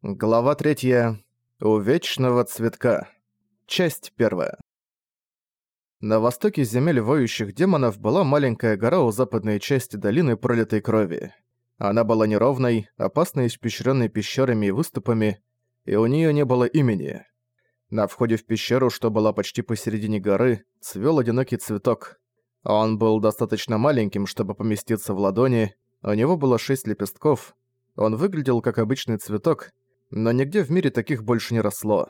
Глава 3. У вечного цветка. Часть 1. На востоке земель воющих демонов была маленькая гора у западной части долины пролитой крови. Она была неровной, опасно испещренной пещерами и выступами, и у нее не было имени. На входе в пещеру, что была почти посередине горы, цвел одинокий цветок. Он был достаточно маленьким, чтобы поместиться в ладони, у него было шесть лепестков, он выглядел как обычный цветок, но нигде в мире таких больше не росло.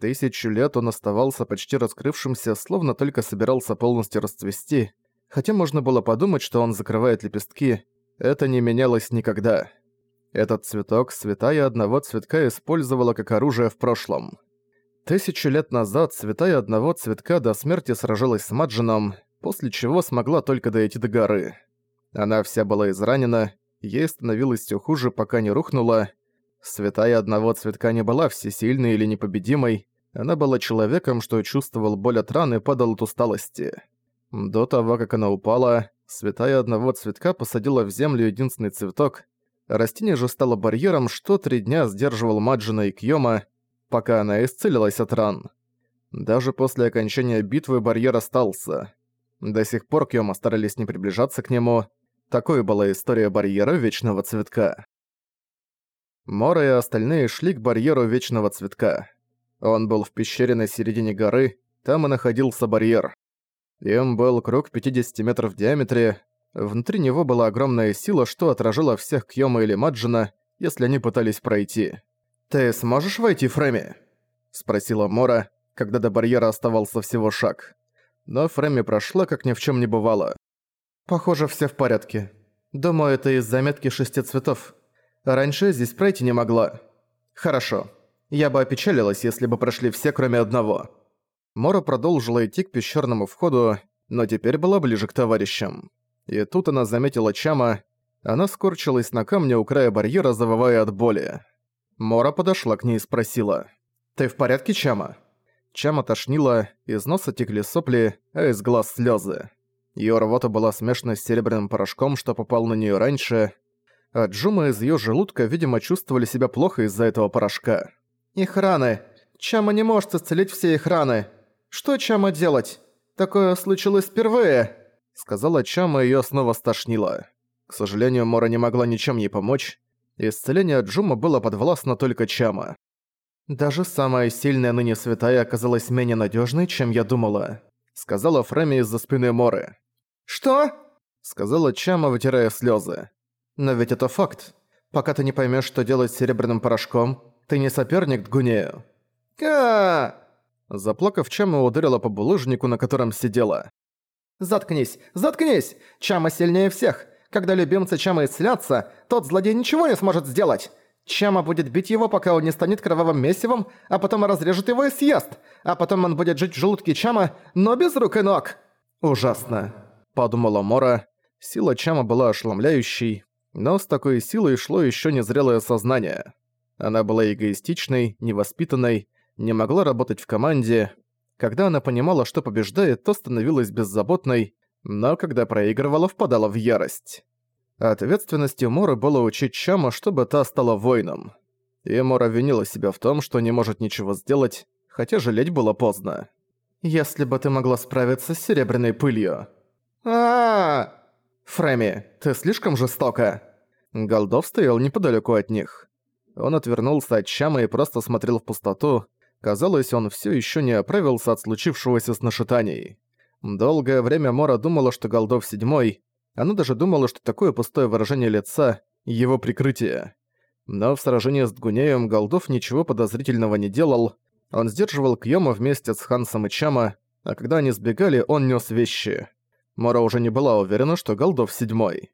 Тысячу лет он оставался почти раскрывшимся, словно только собирался полностью расцвести, хотя можно было подумать, что он закрывает лепестки, это не менялось никогда. Этот цветок святая одного цветка использовала как оружие в прошлом. Тысячу лет назад святая одного цветка до смерти сражалась с Маджином, после чего смогла только дойти до горы. Она вся была изранена, ей становилось все хуже, пока не рухнула, Святая одного цветка не была всесильной или непобедимой, она была человеком, что чувствовал боль от раны и падал от усталости. До того, как она упала, святая одного цветка посадила в землю единственный цветок, растение же стало барьером, что три дня сдерживал Маджина и Кьёма, пока она исцелилась от ран. Даже после окончания битвы барьер остался. До сих пор Кьёма старались не приближаться к нему. Такой была история барьера Вечного Цветка. Мора и остальные шли к барьеру Вечного Цветка. Он был в пещере на середине горы, там и находился барьер. Им был круг 50 метров в диаметре, внутри него была огромная сила, что отражала всех Кьёма или Маджина, если они пытались пройти. «Ты сможешь войти, Фрэмми?» – спросила Мора, когда до барьера оставался всего шаг. Но Фрэмми прошла, как ни в чем не бывало. «Похоже, все в порядке. Думаю, это из заметки шести цветов. Раньше здесь пройти не могла. Хорошо. Я бы опечалилась, если бы прошли все, кроме одного. Мора продолжила идти к пещерному входу, но теперь была ближе к товарищам. И тут она заметила Чама. Она скорчилась на камне у края барьера, завывая от боли. Мора подошла к ней и спросила. «Ты в порядке, Чама?» Чама тошнила, из носа текли сопли, а из глаз слезы. Её рвота была смешана с серебряным порошком, что попал на неё раньше, а Джума из её желудка, видимо, чувствовали себя плохо из-за этого порошка. «Их раны! Чама не может исцелить все их раны! Что Чама делать? Такое случилось впервые!» Сказала Чама, и её снова стошнило. К сожалению, Мора не могла ничем ей помочь. Исцеление Джума было подвластно только Чама. «Даже самая сильная ныне святая оказалась менее надёжной, чем я думала», сказала Фрэмми из-за спины Моры. «Что?» сказала Чама, вытирая слёзы. Но ведь это факт. Пока ты не поймешь, что делать с серебряным порошком, ты не соперник Дгунею. Ка! Заплакав, Чама ударила по булыжнику, на котором сидела. «Заткнись! Заткнись! Чама сильнее всех! Когда любимцы Чама исцелятся, тот злодей ничего не сможет сделать! Чама будет бить его, пока он не станет кровавым месивом, а потом разрежет его и съест, а потом он будет жить в желудке Чама, но без рук и ног!» «Ужасно!» – подумала Мора. Сила Чама была ошеломляющей, но с такой силой шло еще незрелое сознание. Она была эгоистичной, невоспитанной, не могла работать в команде. Когда она понимала, что побеждает, то становилась беззаботной, но когда проигрывала, впадала в ярость. Ответственностью Мора было учить Чама, чтобы та стала воином. И Мора винила себя в том, что не может ничего сделать, хотя жалеть было поздно. «Если бы ты могла справиться с серебряной пылью...» а «Фрэмми, ты слишком жестока!» Голдов стоял неподалеку от них. Он отвернулся от Чама и просто смотрел в пустоту. Казалось, он все еще не оправился от случившегося с нашитанией. Долгое время Мора думала, что Голдов седьмой. Она даже думала, что такое пустое выражение лица — его прикрытие. Но в сражении с Дгунеем Голдов ничего подозрительного не делал. Он сдерживал Кьёма вместе с Хансом и Чама, а когда они сбегали, он нес вещи. Мора уже не была уверена, что Голдов седьмой.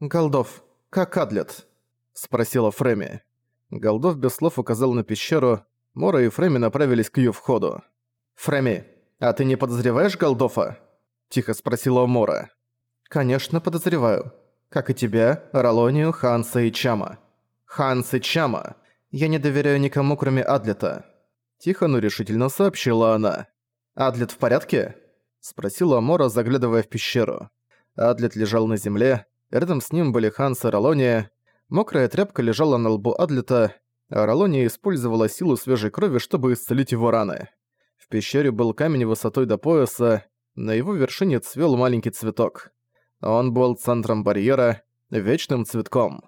«Голдов, «Как Адлет?» – спросила Фреми. Голдов без слов указал на пещеру, Мора и Фреми направились к ее входу. «Фреми, а ты не подозреваешь Голдофа?» – тихо спросила Мора. «Конечно, подозреваю. Как и тебя, Ролонию, Ханса и Чама. Ханс и Чама. Я не доверяю никому, кроме Адлета». Тихо, но решительно сообщила она. «Адлет в порядке?» – спросила Мора, заглядывая в пещеру. Адлет лежал на земле, Рядом с ним были Ханс и Ролония. Мокрая тряпка лежала на лбу Адлета. а Ролония использовала силу свежей крови, чтобы исцелить его раны. В пещере был камень высотой до пояса, на его вершине цвел маленький цветок. Он был центром барьера, вечным цветком.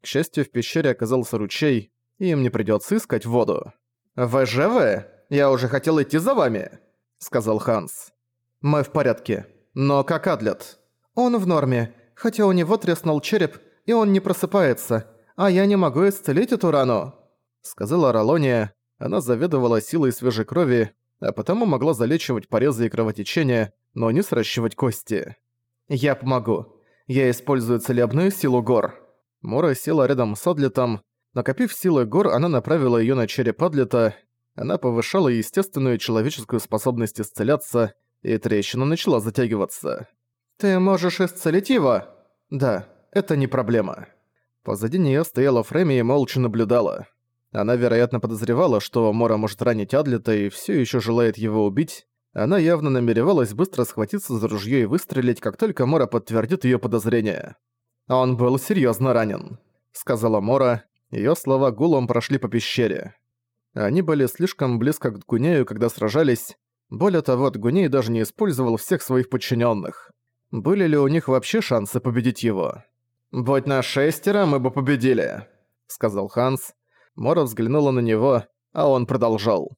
К счастью, в пещере оказался ручей, и им не придётся искать воду. «Вы живы? Я уже хотел идти за вами», — сказал Ханс. «Мы в порядке. Но как Адлет?» «Он в норме, хотя у него треснул череп, и он не просыпается, а я не могу исцелить эту рану», — сказала Ролония. Она заведовала силой свежей крови, а потому могла залечивать порезы и кровотечения, но не сращивать кости. «Я помогу. Я использую целебную силу гор». Мора села рядом с Адлетом. Накопив силы гор, она направила её на череп Адлета. Она повышала естественную человеческую способность исцеляться, и трещина начала затягиваться. «Ты можешь исцелить его?» «Да, это не проблема». Позади неё стояла Фреми и молча наблюдала. Она, вероятно, подозревала, что Мора может ранить Адлета и всё ещё желает его убить. Она явно намеревалась быстро схватиться за ружьё и выстрелить, как только Мора подтвердит её подозрения. «Он был серьёзно ранен», — сказала Мора. Её слова гулом прошли по пещере. Они были слишком близко к Дгунею, когда сражались. Более того, Дгуней даже не использовал всех своих подчинённых. Были ли у них вообще шансы победить его? «Будь на шестеро, мы бы победили», — сказал Ханс. Мора взглянула на него, а он продолжал.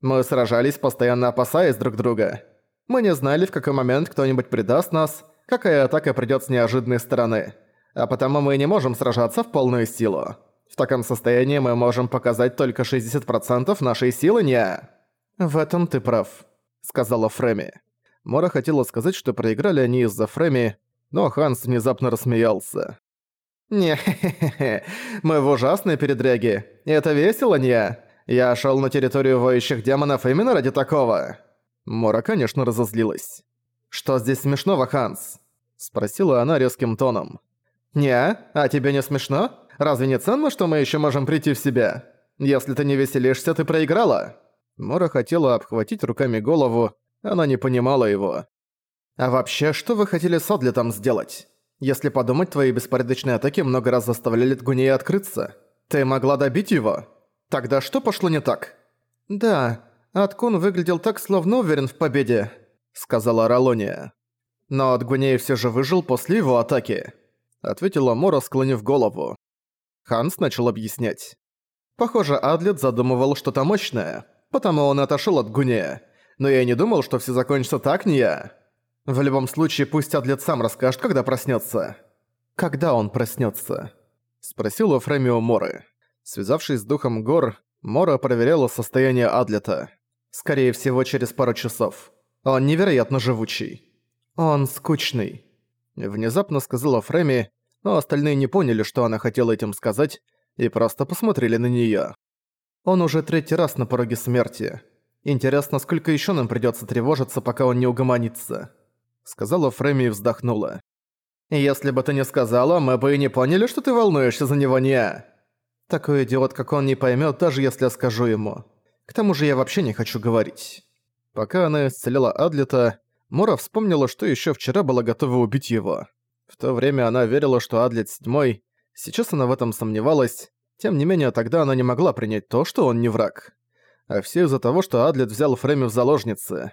«Мы сражались, постоянно опасаясь друг друга. Мы не знали, в какой момент кто-нибудь предаст нас, какая атака придёт с неожиданной стороны. А потому мы не можем сражаться в полную силу. В таком состоянии мы можем показать только 60% нашей силы, не...» «В этом ты прав», — сказала Фреми. Мора хотела сказать, что проиграли они из-за Фреми, но Ханс внезапно рассмеялся. не хе мы в ужасной передряге. Это весело, не? Я шел на территорию воющих демонов именно ради такого». Мора, конечно, разозлилась. «Что здесь смешного, Ханс?» Спросила она резким тоном. «Не, а тебе не смешно? Разве не ценно, что мы еще можем прийти в себя? Если ты не веселишься, ты проиграла?» Мора хотела обхватить руками голову, она не понимала его. «А вообще, что вы хотели с Одлетом сделать? Если подумать, твои беспорядочные атаки много раз заставляли Тгунея открыться. Ты могла добить его? Тогда что пошло не так?» «Да, Аткун выглядел так, словно уверен в победе», — сказала Ролония. «Но Атгуней все же выжил после его атаки», — ответила Мора, склонив голову. Ханс начал объяснять. «Похоже, Адлет задумывал что-то мощное, потому он отошел от Гунея. Но я не думал, что все закончится так, не я. В любом случае, пусть Адлет сам расскажет, когда проснется. «Когда он проснется? спросила Фремио Моры. Связавшись с духом гор, Мора проверяла состояние Адлета. Скорее всего, через пару часов. Он невероятно живучий. Он скучный. Внезапно сказала Фреми, но остальные не поняли, что она хотела этим сказать, и просто посмотрели на неё. Он уже третий раз на пороге смерти. Интересно, сколько ещё нам придётся тревожиться, пока он не угомонится?» Сказала Фрейми и вздохнула. «Если бы ты не сказала, мы бы и не поняли, что ты волнуешься за него, не Такой идиот, как он, не поймёт, даже если я скажу ему. К тому же я вообще не хочу говорить». Пока она исцеляла Адлета, Мора вспомнила, что ещё вчера была готова убить его. В то время она верила, что Адлет седьмой. Сейчас она в этом сомневалась. Тем не менее, тогда она не могла принять то, что он не враг а все из-за того, что Адлет взял Фрейми в заложницы.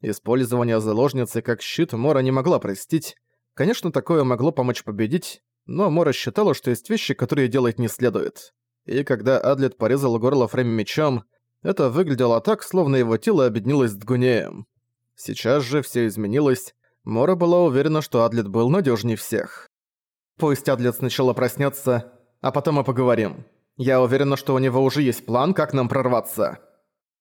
Использование заложницы как щит Мора не могла простить. Конечно, такое могло помочь победить, но Мора считала, что есть вещи, которые делать не следует. И когда Адлет порезал горло Фрейми мечом, это выглядело так, словно его тело объединилось с Дгунеем. Сейчас же все изменилось. Мора была уверена, что Адлет был надежнее всех. «Пусть Адлет сначала проснется, а потом мы поговорим. Я уверена, что у него уже есть план, как нам прорваться».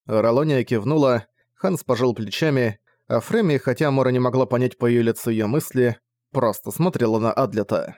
Ролония кивнула, Ханс пожал плечами, а Фреми, хотя Мора не могла понять по её лицу её мысли, просто смотрела на Адлета.